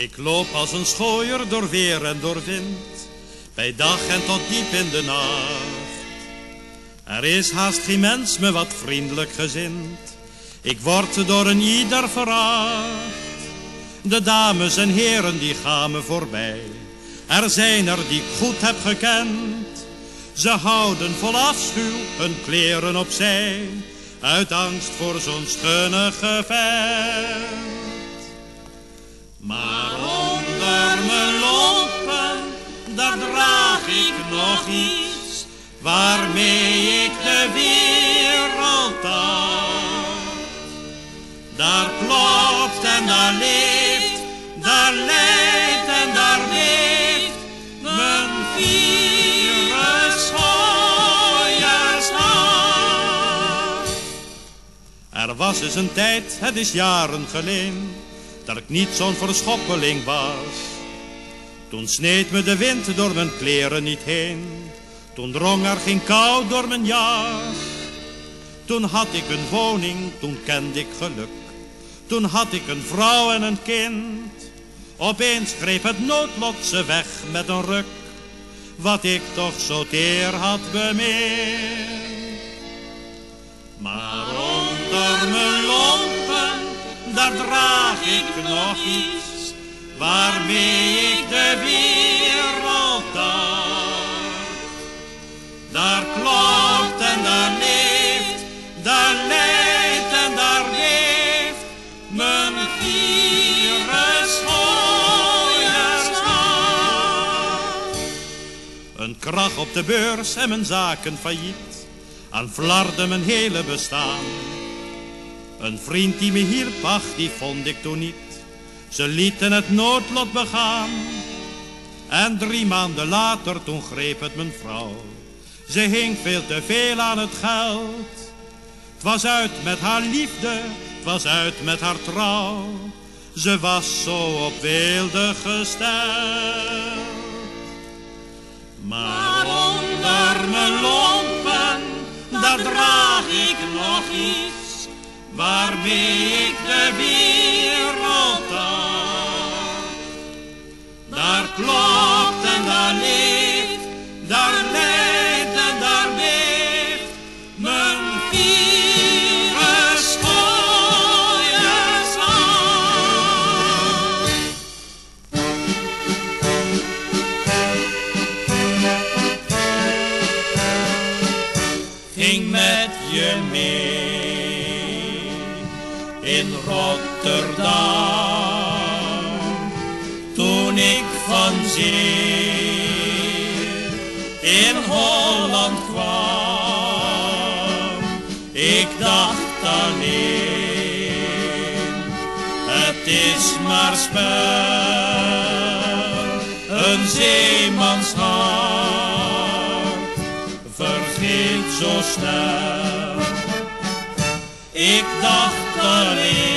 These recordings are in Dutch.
Ik loop als een schooier door weer en door wind, bij dag en tot diep in de nacht. Er is haast geen mens me wat vriendelijk gezind, ik word door een ieder veracht. De dames en heren die gaan me voorbij, er zijn er die ik goed heb gekend. Ze houden vol afschuw hun kleren opzij, uit angst voor zo'n schunnige vent. Maar onder mijn lompen, daar draag ik nog iets, waarmee ik de wereld aan. Daar klopt en daar leeft, daar leidt en daar leeft mijn virus schooiersnaam. Er was eens een tijd, het is jaren geleden, dat ik niet zo'n verschoppeling was. Toen sneed me de wind door mijn kleren niet heen, toen drong er geen kou door mijn jas. Toen had ik een woning, toen kende ik geluk, toen had ik een vrouw en een kind. Opeens greep het noodlot ze weg met een ruk, wat ik toch zo teer had bemind. Maar onder mijn lompen, daar draag ik nog iets, waarmee ik de wereld dacht. Daar klopt en daar leeft, daar leidt en daar leeft mijn virus Een krach op de beurs en mijn zaken failliet, aan flarde mijn hele bestaan. Een vriend die me hielp, ach, die vond ik toen niet. Ze lieten het noodlot begaan. En drie maanden later, toen greep het mijn vrouw. Ze hing veel te veel aan het geld. Het was uit met haar liefde, het was uit met haar trouw. Ze was zo op weelde gesteld. Maar onder mijn lompen, daar draag ik nog iets waarmee ik de wereld. Daar klopt en daar leeft, daar in Holland kwam. Ik dacht alleen, het is maar spel, een zeemans hart vergeet zo snel. Ik dacht alleen,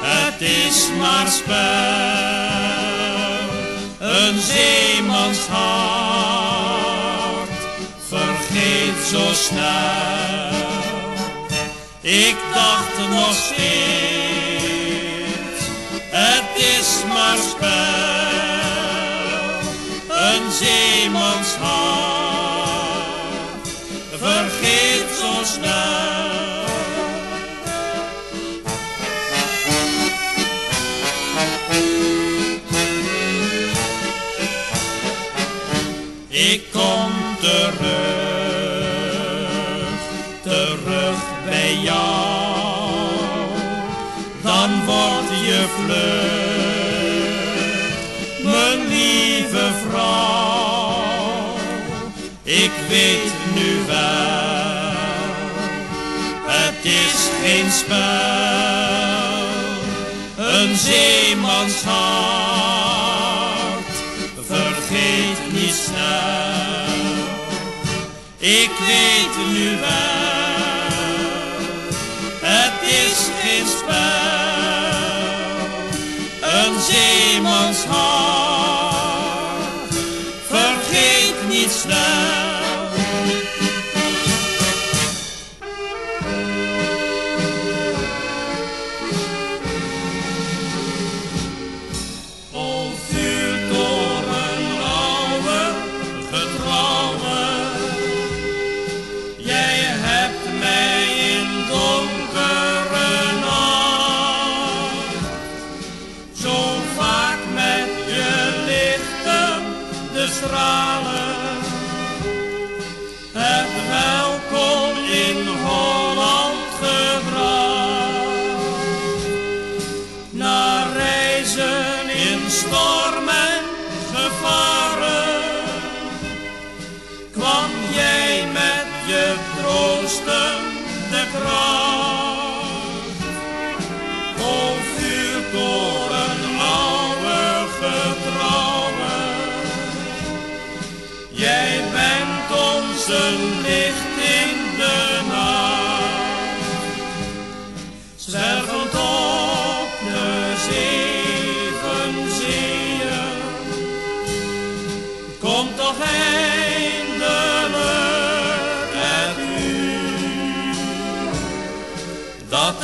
het is maar spel, een zeemans hart vergeet zo snel. Ik dacht nog steeds, het is maar spel, een zeemans hart een zeemans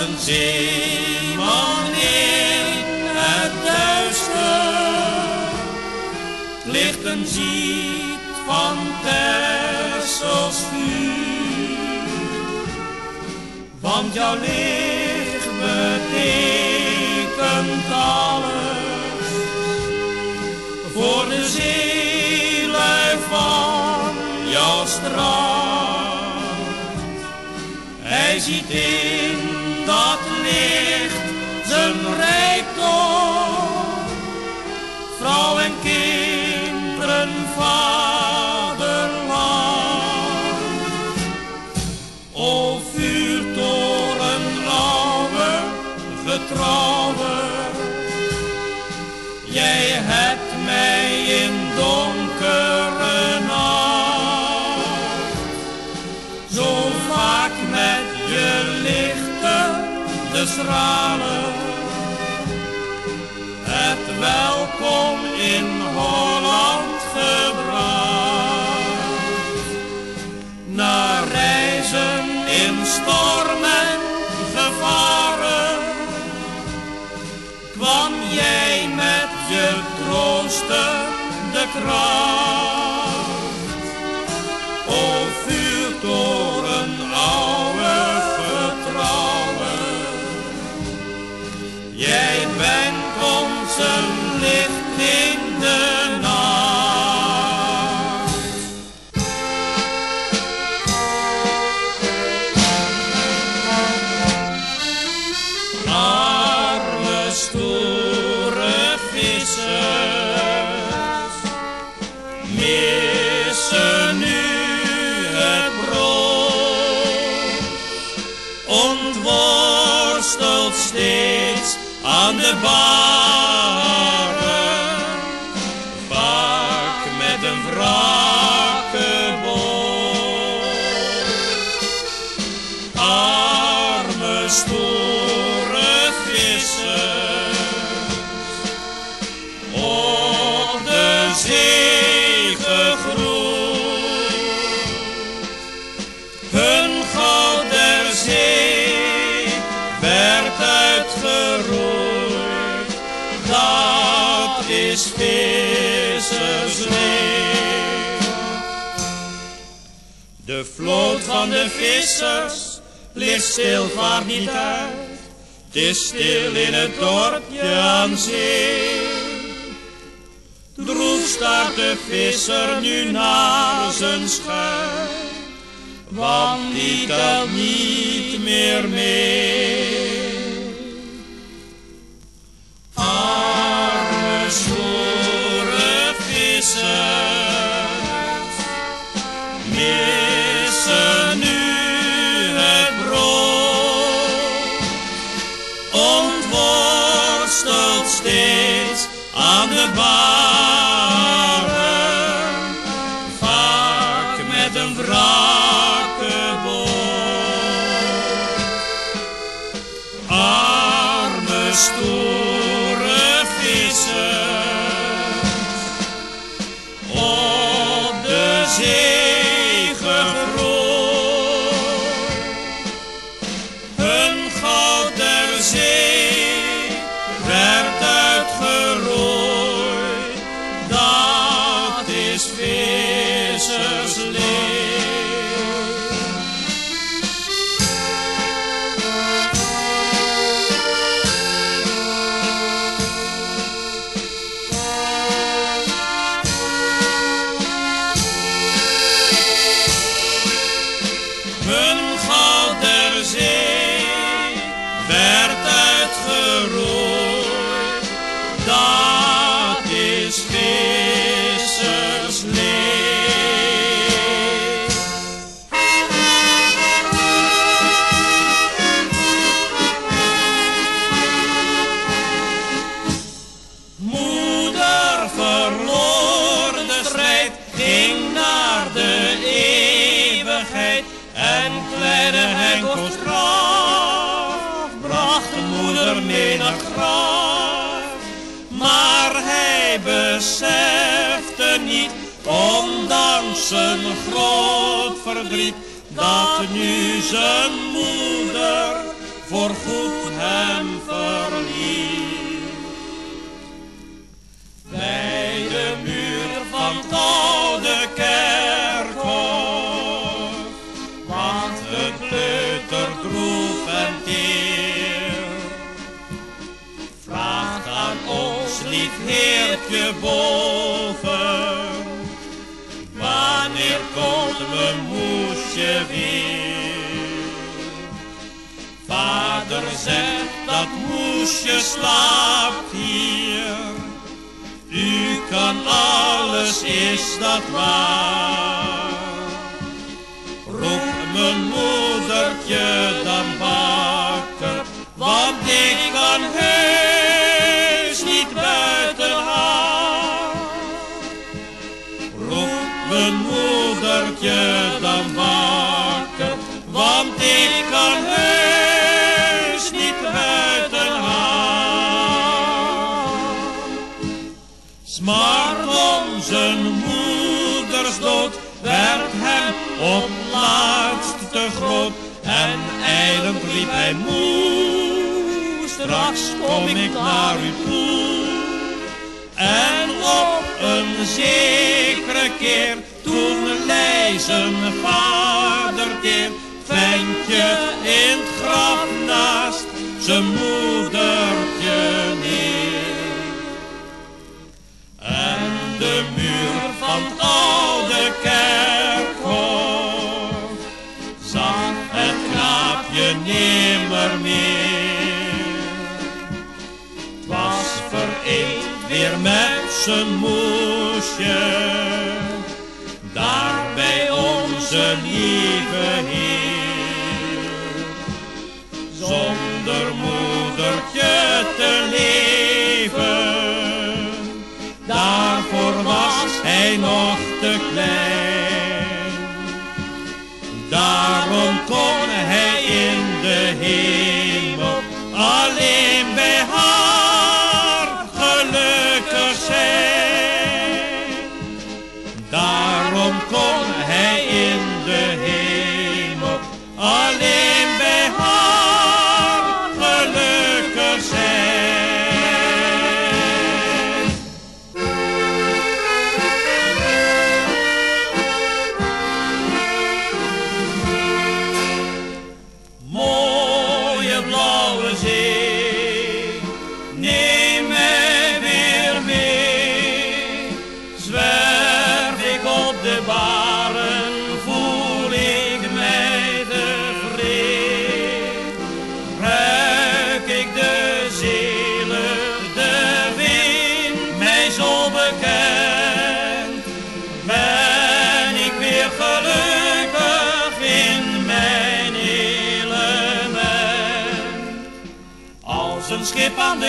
een zeeman in het duister lichten ziet van Texels vuur. Want jouw licht betekent alles voor de zielen van jouw straat. Hij ziet in dat ligt zijn rijkdom. Vrouw en kinderen, vaderland. O vuurtoren, oude, getrouwe. Het welkom in Holland gebracht. Na reizen in storm en gevaren kwam jij met je troostende kracht. Stoere vissers op de zee gegroeid. Hun goud der zee werd uitgeroeid. Dat is vissersleven. De vloot van de vissers stil, vaart niet uit. Het is stil in het dorpje aan zee. Droef staat de visser nu naar zijn schuit, want die telt niet meer mee. Arme stoere zijn moeder voorgoed hem verliet. Bij de muur van het oude kerkhof, want het kleuter droef en teer. Vraagt aan ons lief Heertje boven, wanneer komt mijn moesje weer? Zegt dat moesje slaapt hier. U kan alles, is dat waar? Roep mijn moedertje dan kom ik naar u toe. En op een zekere keer, toen lei zijn vader keer, ventje in het graf naast zijn moedertje zijn moesje, daar bij onze lieve Heer. Zonder moedertje te leven, daarvoor was hij nog te klein.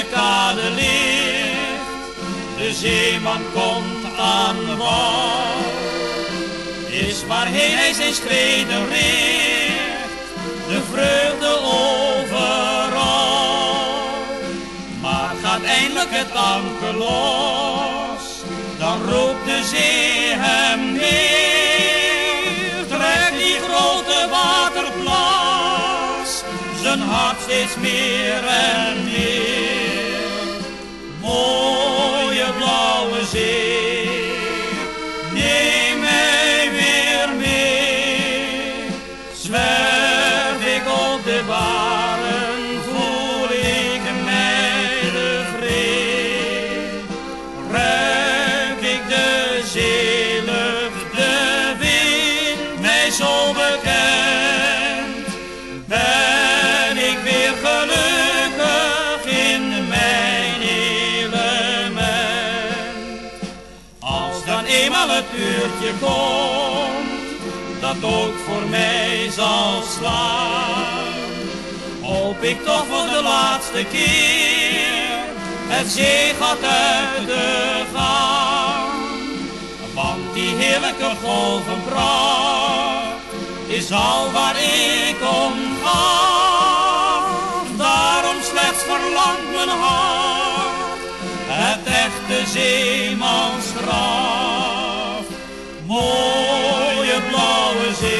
De kade ligt, de zeeman komt aan wal. Is waarheen hij zijn schreden richt, de vreugde overal. Maar gaat eindelijk het anker los, dan roept de zee hem neer. Trekt die grote waterplas, zijn hart steeds meer en meer. Mooie zal slaan. Hoop ik toch voor de laatste keer het zeegat uit te gaan. Want die heerlijke golvenpracht is al waar ik om ga. Daarom slechts verlangt mijn hart het echte zeemansgraf. Mooie blauwe zee,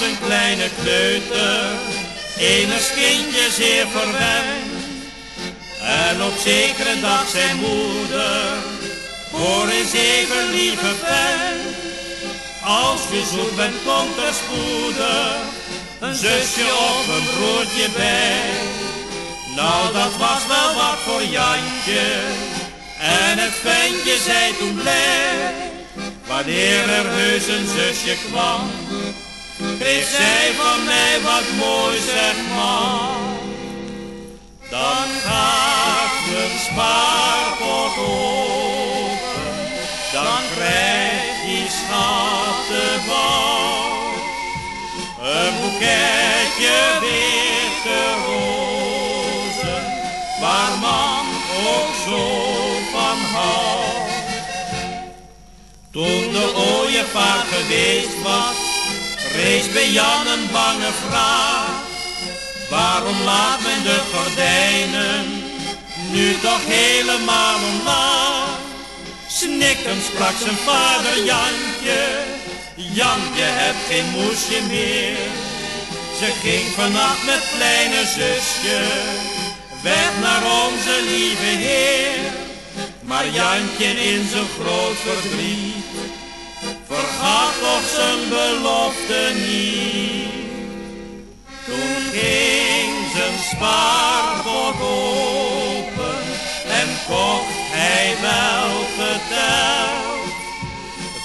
een kleine kleuter, enig kindje zeer verwend. En op zekere dag zijn moeder voor een zeven lieve pen. Als je zoek bent, komt er spoedig een zusje of een broertje bij. Nou, dat was wel wat voor Jantje. En het ventje zei toen blij, wanneer er heus een zusje kwam, kreeg zij van mij wat mooi, zeg maar. Dan gaat mijn spaarpot open, dan krijg je schattenbal. Een boeketje witte rozen, waar man ook zo van houdt. Toen de ooievaar geweest was, rees bij Jan een bange vraag. Waarom laat men de gordijnen nu toch helemaal omlaag? Snikkend sprak zijn vader Jantje, Jantje hebt geen moesje meer. Ze ging vannacht met kleine zusje, weg naar onze lieve Heer. Maar Jantje in zijn groot verdriet, vergat toch zijn belofte niet. Toen ging zijn spaarpot open en kocht hij wel geteld.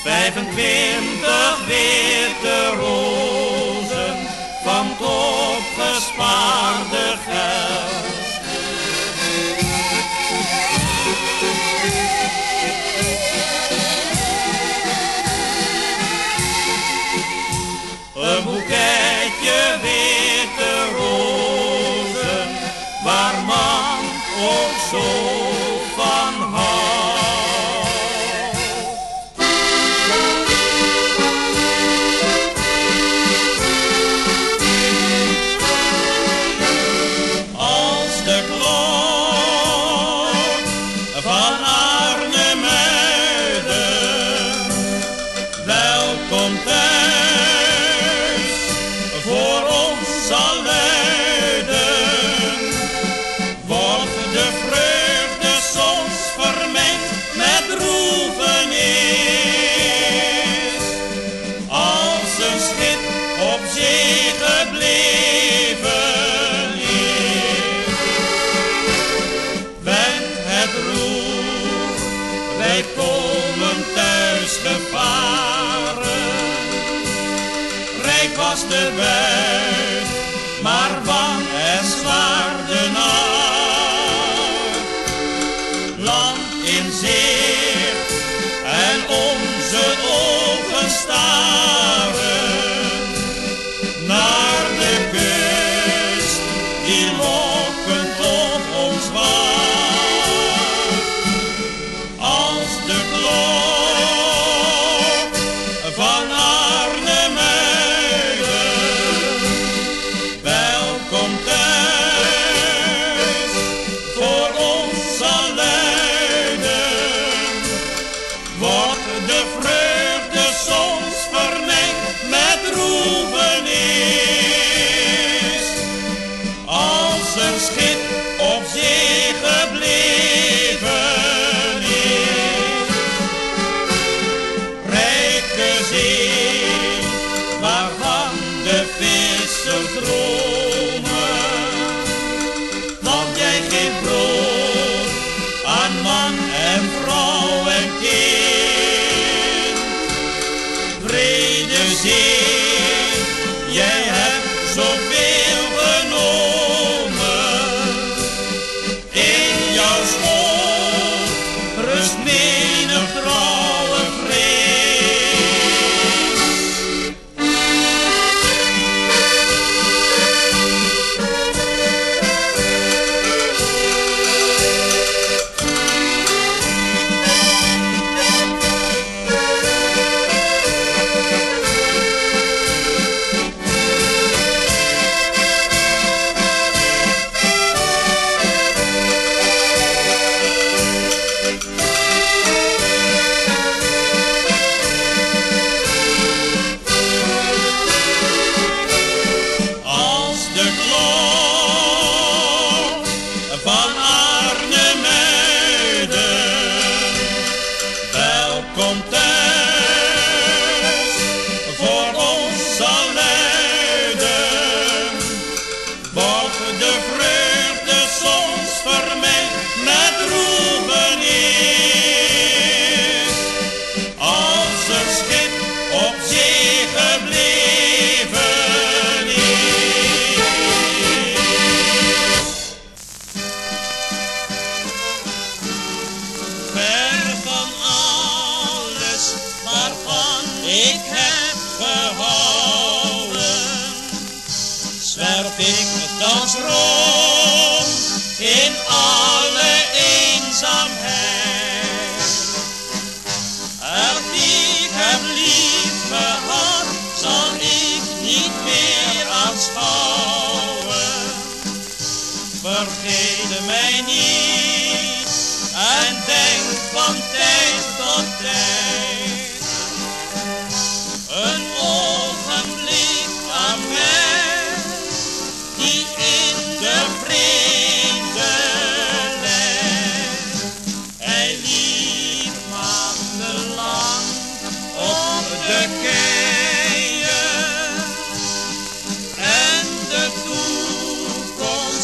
25 witte rozen Een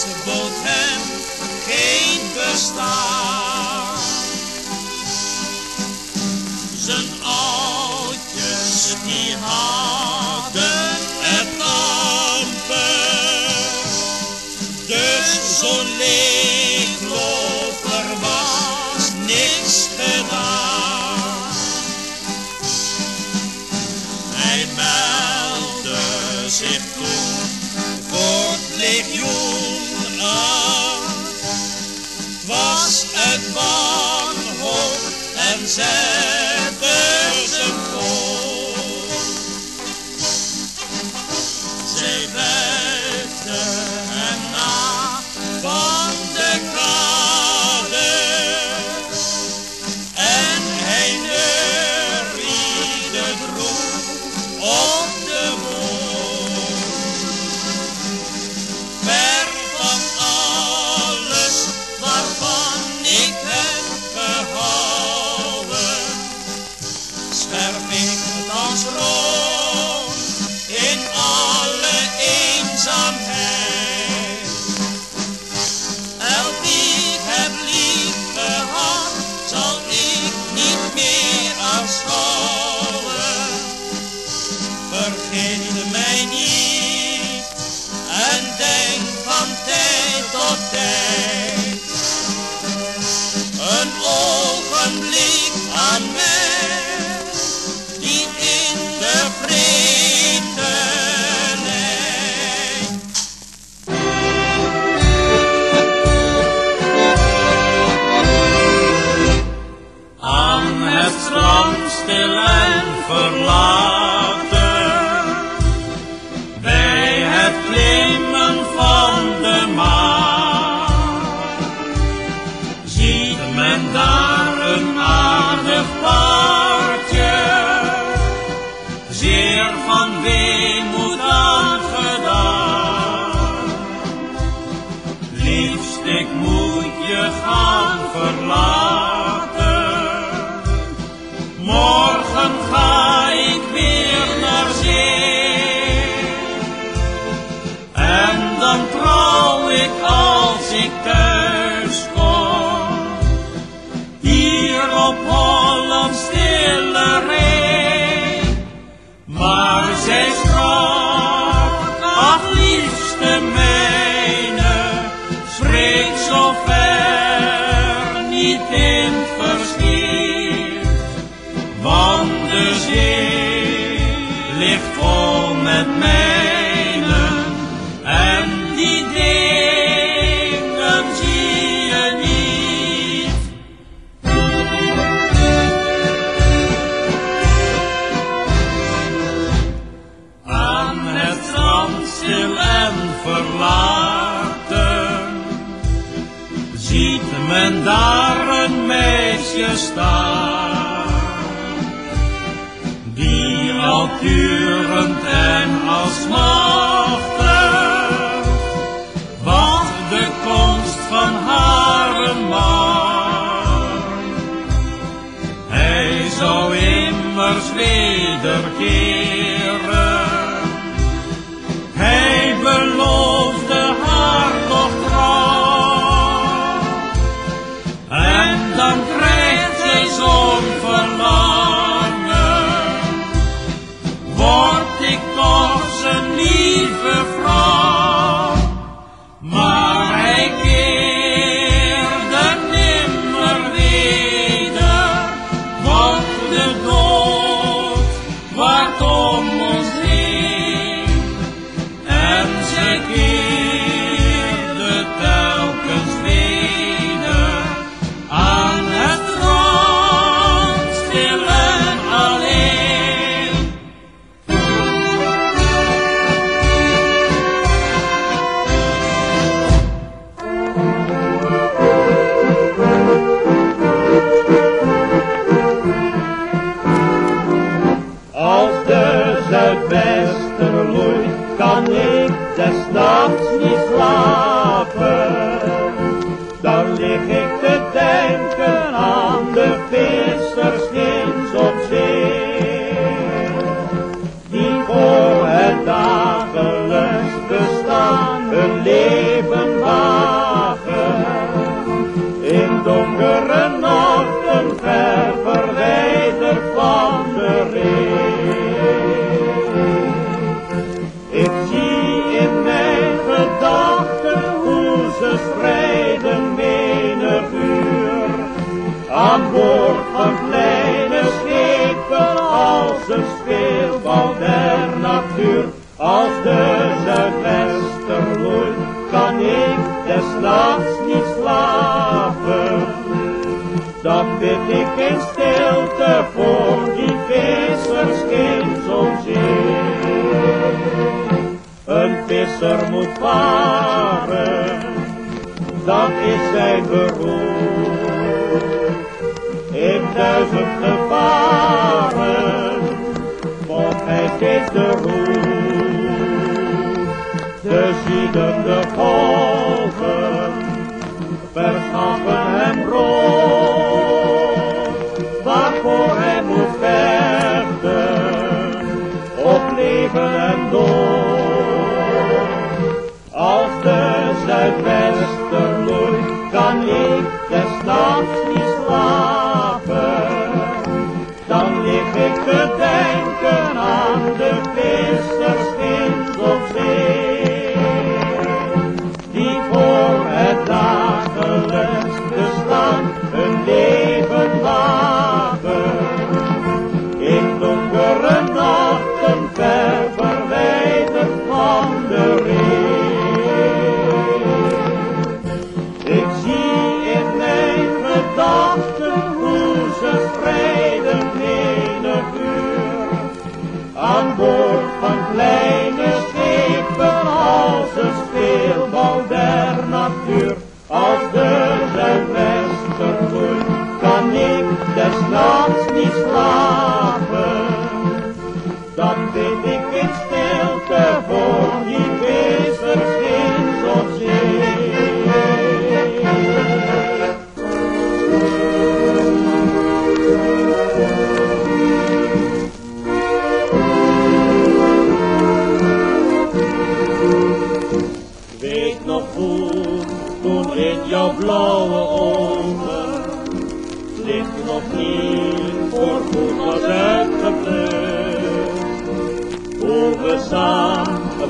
Ze bood hem geen bestaan. Zijn oudjes die hadden. said.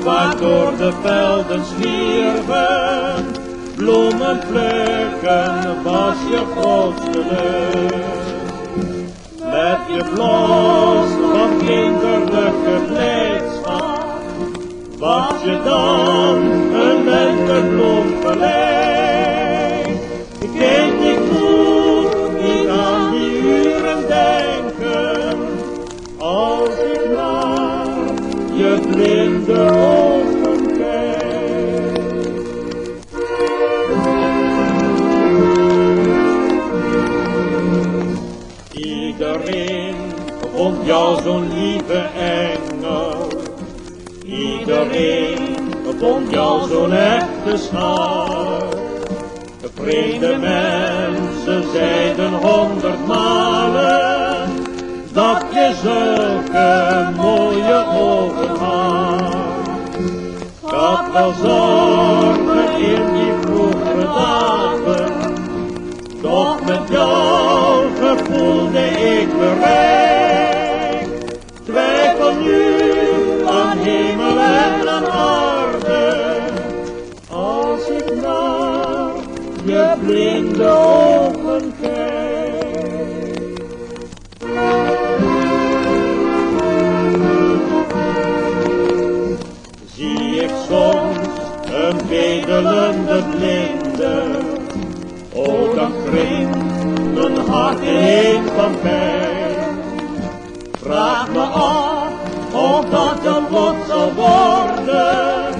Samen waardoor de velden zwierven, bloemen plukken was je grootste lust. Met je blos van kinderlijke blijdschap was je dan een lentebloem gelijk. Jou zo'n lieve engel. Iedereen vond jou zo'n echte schat. De vreemde mensen zeiden honderd malen dat je zulke mooie ogen had. Had wel zorgen in die vroege dagen, doch met jou gevoelde ik bereid. Ogen kijk. Zie ik soms een bedelende blinde, o dan kringt mijn hart heen van pijn. Vraag me af of dat een lot zal worden,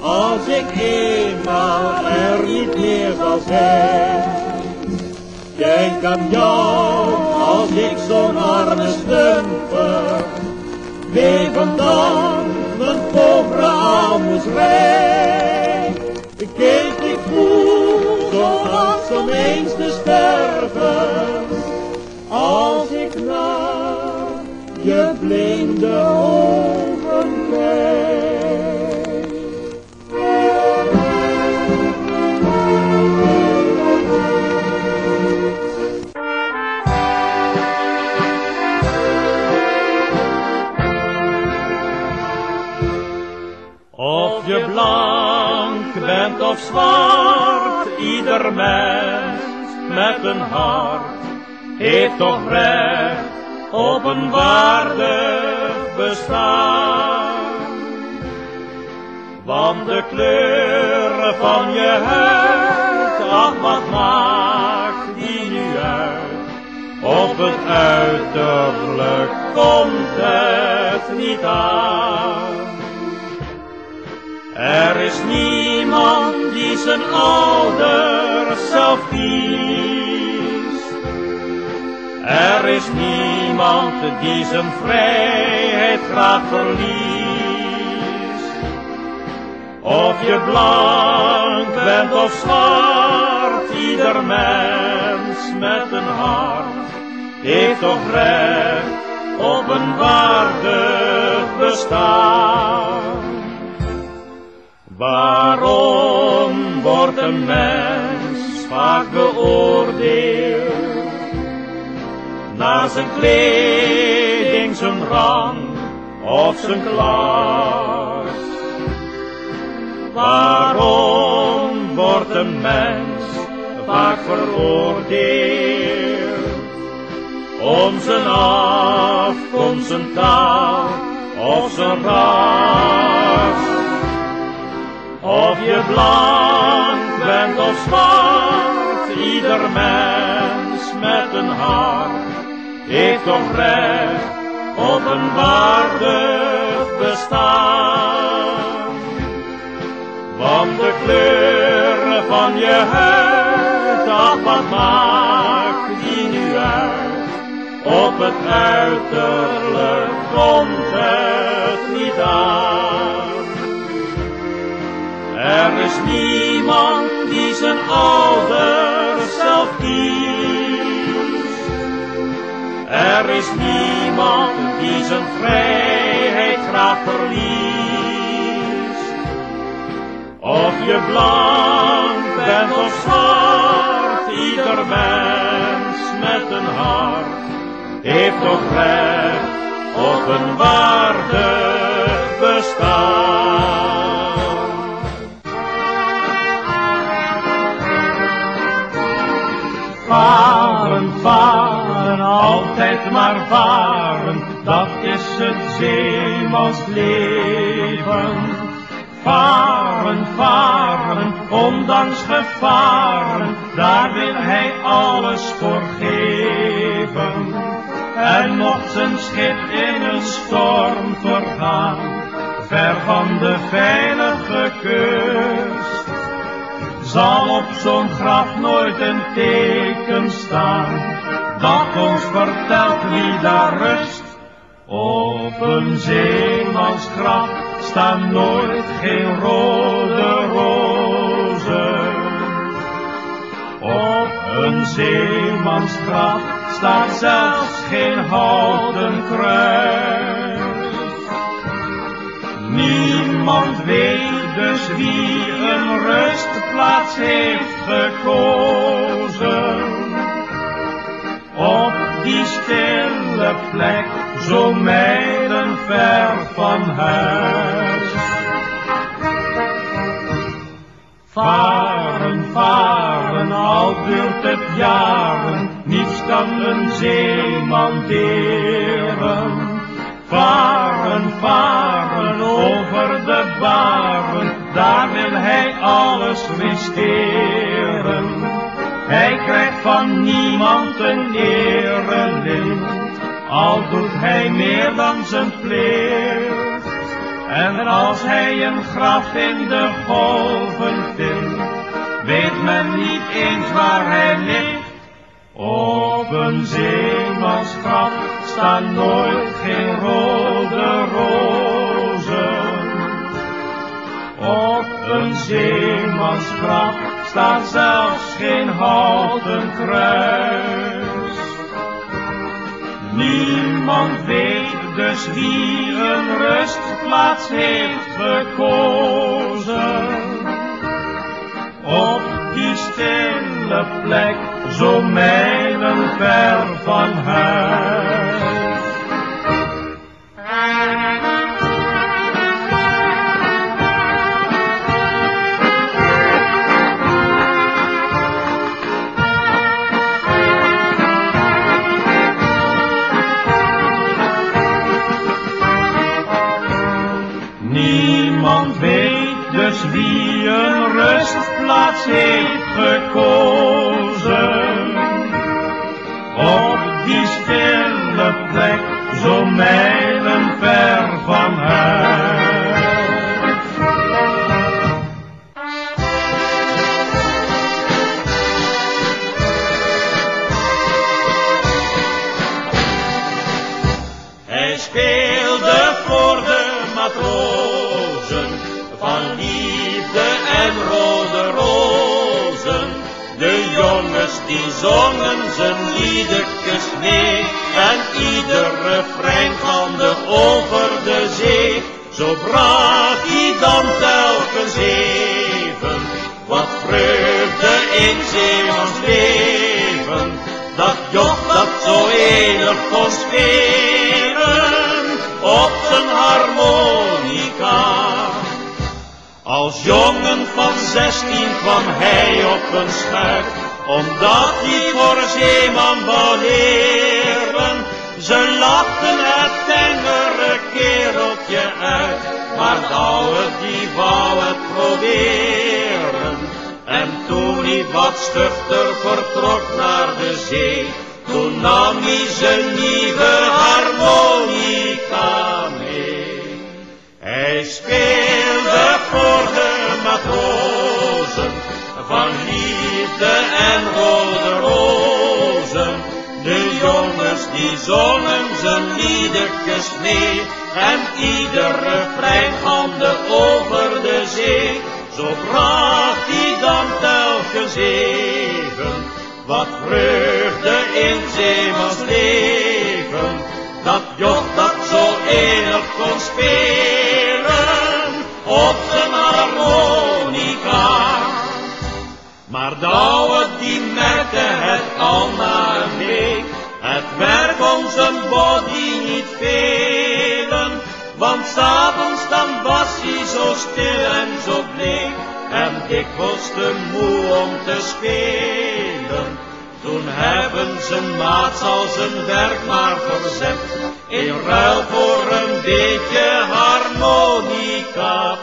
als ik eenmaal zijn. Denk aan jou als ik zo'n arme stumper, leven dan mijn povere aalmoes rijk. Kind, ik voel zoals om eens te sterven. Als ik naar je blinde of zwart, ieder mens met een hart heeft toch recht op een waardig bestaan. Want de kleur van je huid, ach wat maakt die nu uit? Op het uiterlijk komt het niet aan. Er is niemand die zijn ouders zelf kiest. Er is niemand die zijn vrijheid graag verliest. Of je blank bent of zwart, ieder mens met een hart heeft toch recht op een waardig bestaan. Waarom wordt een mens vaak beoordeeld? Naar zijn kleding, zijn rang of zijn klas. Waarom wordt een mens vaak veroordeeld? Om zijn afkomst, zijn taal of zijn ras. Of je blank bent of zwart, ieder mens met een hart heeft toch recht op een waardig bestaan. Want de kleur van je huid, ach wat maakt die nu uit? Op het uiterlijk komt het niet aan. Is niemand die zijn ouders zelf kiest. Er is niemand die zijn vrijheid graag verliest. Of je blank bent of zwart, ieder mens met een hart heeft toch recht op een waardig bestaan. Altijd maar varen, dat is het zeemans leven. Varen, varen, ondanks gevaren, daar wil hij alles voor geven. En mocht zijn schip in een storm vergaan, ver van de veilige kust, zal op zo'n graf nooit een teken staan, Op een zeemansgraf staan nooit geen rode rozen. Op een zeemansgraf staat zelfs geen houten kruis. Niemand weet dus wie een rustplaats heeft gekozen. Op die stille plek, zo mijlen ver van huis. Varen, varen, al duurt het jaren, niets kan een zeeman deren. Varen, varen over de baren, daar wil hij alles riskeren. Hij krijgt van niemand een erelint, al hij meer dan zijn plicht. En als hij een graf in de golven vindt, weet men niet eens waar hij ligt. Op een zeemansgraf staan nooit geen rode rozen. Op een zeemansgraf wat schuchter vertrok naar de zee. Toen nam hij zijn nieuwe harmonica mee. Hij speelde voor de matrozen van liefde en rode rozen. De jongens die zongen zijn liedertjes mee. En iedere refrein over de zee. Zo bracht hij Zeven Wat vreugde in zeemans leven, dat joch dat zo enig kon spelen op zijn harmonica. Maar Douwe die merkte het al na het werk om zijn body niet velen, want s'avonds Ik was te moe om te spelen. Toen hebben ze maats al zijn werk maar verzet, in ruil voor een beetje harmonica.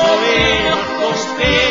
podemos construir.